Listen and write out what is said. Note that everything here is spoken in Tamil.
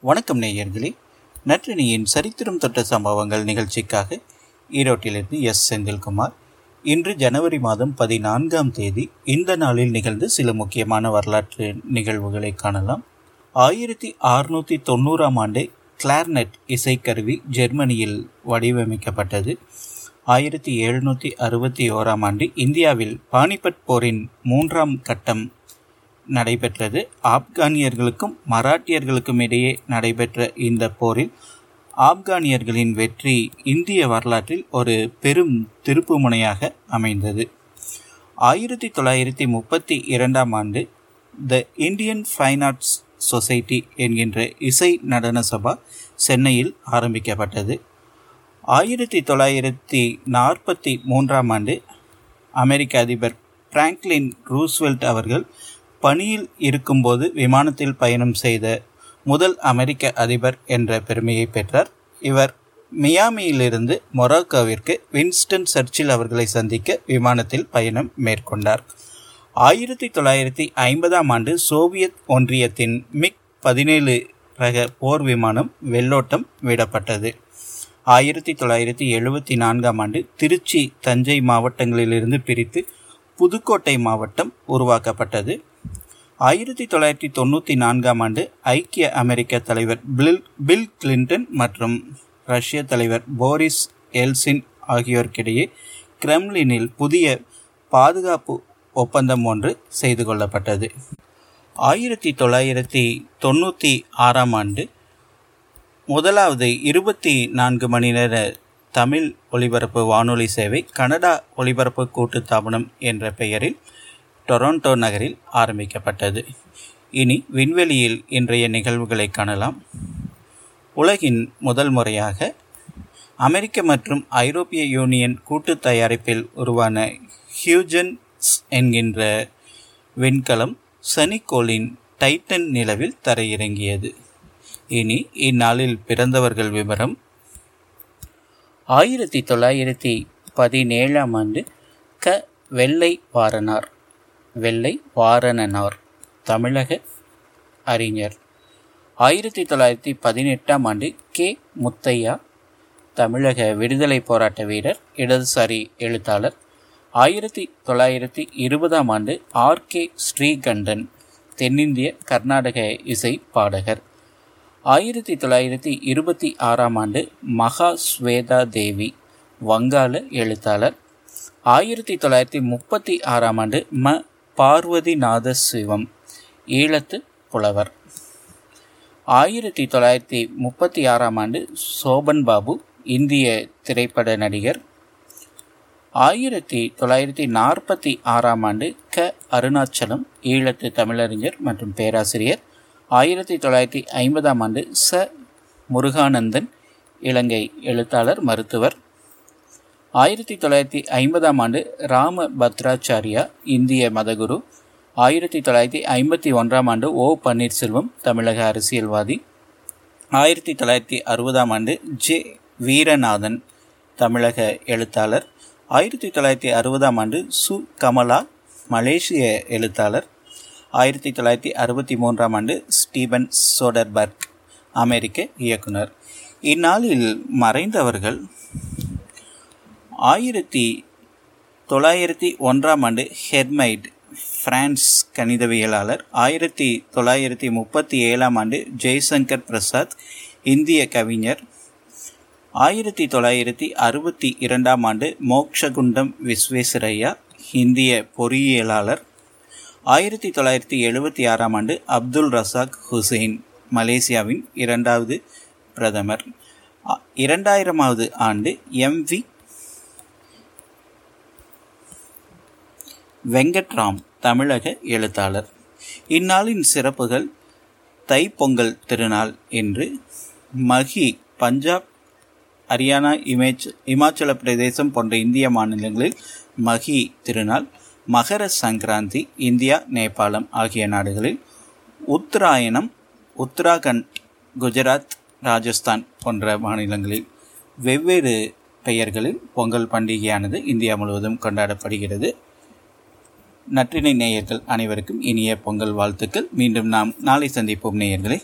வணக்கம் நேயர்களே. நற்றினியின் சரித்திரம் தொட்ட சம்பவங்கள் நிகழ்ச்சிக்காக ஈரோட்டிலிருந்து எஸ். செந்தில்குமார். இன்று ஜனவரி மாதம் பதினான்காம் தேதி இந்த நாளில் நிகழ்ந்து சில முக்கியமான வரலாற்று நிகழ்வுகளை காணலாம். ஆயிரத்தி அறுநூற்றி தொண்ணூறாம் ஆண்டு கிளார்னெட் இசைக்கருவி ஜெர்மனியில் வடிவமைக்கப்பட்டது. ஆயிரத்தி எழுநூற்றி அறுபத்தி ஓராம் ஆண்டு இந்தியாவில் பானிபட் போரின் மூன்றாம் கட்டம் நடைபெற்றது. ஆப்கானியர்களுக்கும் மராட்டியர்களுக்கும் இடையே நடைபெற்ற இந்த போரில் ஆப்கானியர்களின் வெற்றி இந்திய வரலாற்றில் ஒரு பெரும் திருப்புமுனையாக அமைந்தது. ஆயிரத்தி தொள்ளாயிரத்தி முப்பத்தி இரண்டாம் ஆண்டு the Indian fine arts society என்கின்ற இசை நடன சபா சென்னையில் ஆரம்பிக்கப்பட்டது. ஆயிரத்தி தொள்ளாயிரத்தி நாற்பத்தி மூன்றாம் ஆண்டு அமெரிக்க அதிபர் பிராங்க்லின் ரூஸ்வெல்ட் அவர்கள் பணியில் இருக்கும்போது விமானத்தில் பயணம் செய்த முதல் அமெரிக்க அதிபர் என்ற பெருமையை பெற்றார். இவர் மியாமியிலிருந்து மொராக்கோவிற்கு வின்ஸ்டன் சர்ச்சில் அவர்களை சந்திக்க விமானத்தில் பயணம் மேற்கொண்டார். ஆயிரத்தி தொள்ளாயிரத்தி ஐம்பதாம் ஆண்டு சோவியத் ஒன்றியத்தின் மிக் பதினேழு ரக போர் விமானம் வெள்ளோட்டம் விடப்பட்டது. ஆயிரத்தி தொள்ளாயிரத்தி எழுபத்தி நான்காம் ஆண்டு திருச்சி தஞ்சை மாவட்டங்களிலிருந்து பிரித்து புதுக்கோட்டை மாவட்டம் உருவாக்கப்பட்டது. ஆயிரத்தி தொள்ளாயிரத்தி தொண்ணூற்றி நான்காம் ஆண்டு ஐக்கிய அமெரிக்க தலைவர் பில் பில் கிளின்டன் மற்றும் ரஷ்ய தலைவர் போரிஸ் எல்சின் ஆகியோருக்கிடையே கிரெம்லினில் புதிய பாதுகாப்பு ஒப்பந்தம் ஒன்று செய்து கொள்ளப்பட்டது. ஆயிரத்தி தொள்ளாயிரத்தி தொண்ணூற்றி ஆறாம் ஆண்டு முதலாவது இருபத்தி நான்கு மணி நேர தமிழ் ஒலிபரப்பு வானொலி சேவை கனடா ஒலிபரப்பு கூட்டுத்தாபனம் என்ற பெயரில் டொரண்டோ நகரில் ஆரம்பிக்கப்பட்டது. இனி விண்வெளியில் இன்றைய நிகழ்வுகளை காணலாம். உலகின் முதல் முறையாக அமெரிக்க மற்றும் ஐரோப்பிய யூனியன் கூட்டு தயாரிப்பில் உருவான ஹியூஜன்ஸ் என்கின்ற விண்கலம் சனிக்கோளின் டைட்டன் நிலவில் தரையிறங்கியது. இனி இந்நாளில் பிறந்தவர்கள் விவரம். ஆயிரத்தி தொள்ளாயிரத்தி பதினேழாம் ஆண்டு க வெள்ளை வாரனார் வெள்ளை வாரணனார் தமிழக அறிஞர். ஆயிரத்தி தொள்ளாயிரத்தி பதினெட்டாம் ஆண்டு கே. முத்தையா தமிழக விடுதலை போராட்ட வீரர் இடதுசாரி எழுத்தாளர். ஆயிரத்தி தொள்ளாயிரத்தி இருபதாம் ஆண்டு ஆர். கே. ஸ்ரீகண்டன் தென்னிந்திய கர்நாடக இசை பாடகர். ஆயிரத்தி தொள்ளாயிரத்தி இருபத்தி ஆறாம் ஆண்டு மகா ஸ்வேதா தேவி வங்காள எழுத்தாளர். ஆயிரத்தி தொள்ளாயிரத்தி முப்பத்தி ஆறாம் ஆண்டு ம. பார்வதிநாத சிவம் ஈழத்து புலவர். ஆயிரத்தி தொள்ளாயிரத்தி முப்பத்தி ஆறாம் ஆண்டு சோபன் பாபு இந்திய திரைப்பட நடிகர். ஆயிரத்தி தொள்ளாயிரத்தி நாற்பத்தி ஆறாம் ஆண்டு க. அருணாச்சலம் ஈழத்து தமிழறிஞர் மற்றும் பேராசிரியர். ஆயிரத்தி தொள்ளாயிரத்தி ஐம்பதாம் ஆண்டு ச. முருகானந்தன் இலங்கை எழுத்தாளர் மருத்துவர். ஆயிரத்தி தொள்ளாயிரத்தி ஐம்பதாம் ஆண்டு ராம பத்ராச்சாரியா இந்திய மதகுரு. ஆயிரத்தி தொள்ளாயிரத்தி ஐம்பத்தி ஒன்றாம் ஆண்டு ஓ. பன்னீர்செல்வம் தமிழக அரசியல்வாதி. ஆயிரத்தி தொள்ளாயிரத்தி அறுபதாம் ஆண்டு ஜே. வீரநாதன் தமிழக எழுத்தாளர். ஆயிரத்தி தொள்ளாயிரத்தி அறுபதாம் ஆண்டு சு. கமலா மலேசிய எழுத்தாளர். ஆயிரத்தி தொள்ளாயிரத்தி அறுபத்தி மூன்றாம் ஆண்டு ஸ்டீபன் சோடர்பர்க் அமெரிக்க இயக்குனர். இந்நாளில் மறைந்தவர்கள் ஆயிரத்தி தொள்ளாயிரத்தி ஒன்றாம் ஆண்டு ஹெர்மைட் பிரான்ஸ் கணிதவியலாளர் ஆயிரத்தி தொள்ளாயிரத்தி முப்பத்தி ஏழாம் ஆண்டு ஜெய்சங்கர் பிரசாத் இந்திய கவிஞர் ஆயிரத்தி தொள்ளாயிரத்தி அறுபத்தி இரண்டாம் ஆண்டு மோக்ஷகுண்டம் விஸ்வேஸ்வரையா இந்திய பொறியியலாளர் ஆயிரத்தி தொள்ளாயிரத்தி எழுபத்தி ஆறாம் ஆண்டு அப்துல் ரசாக் ஹுசைன் மலேசியாவின் இரண்டாவது பிரதமர். இரண்டாயிரமாவது ஆண்டு எம்வி வெங்கட்ராம் தமிழக எழுத்தாளர். இந்நாளின் சிறப்புகள் தைப்பொங்கல் திருநாள் என்று மகி பஞ்சாப் ஹரியானா இமேச் இமாச்சல பிரதேசம் போன்ற இந்திய மாநிலங்களில் மகி திருநாள் மகர சங்கராந்தி இந்தியா நேபாளம் ஆகிய நாடுகளில் உத்தராயணம் உத்தராகண்ட் குஜராத் ராஜஸ்தான் போன்ற மாநிலங்களில் வெவ்வேறு பெயர்களில் பொங்கல் பண்டிகையானது இந்தியா முழுவதும் கொண்டாடப்படுகிறது. நற்றினை நேயர்கள் அனைவருக்கும் இனிய பொங்கல் வாழ்த்துக்கள். மீண்டும் நாம் நாளை சந்திப்போம் நேயர்களை.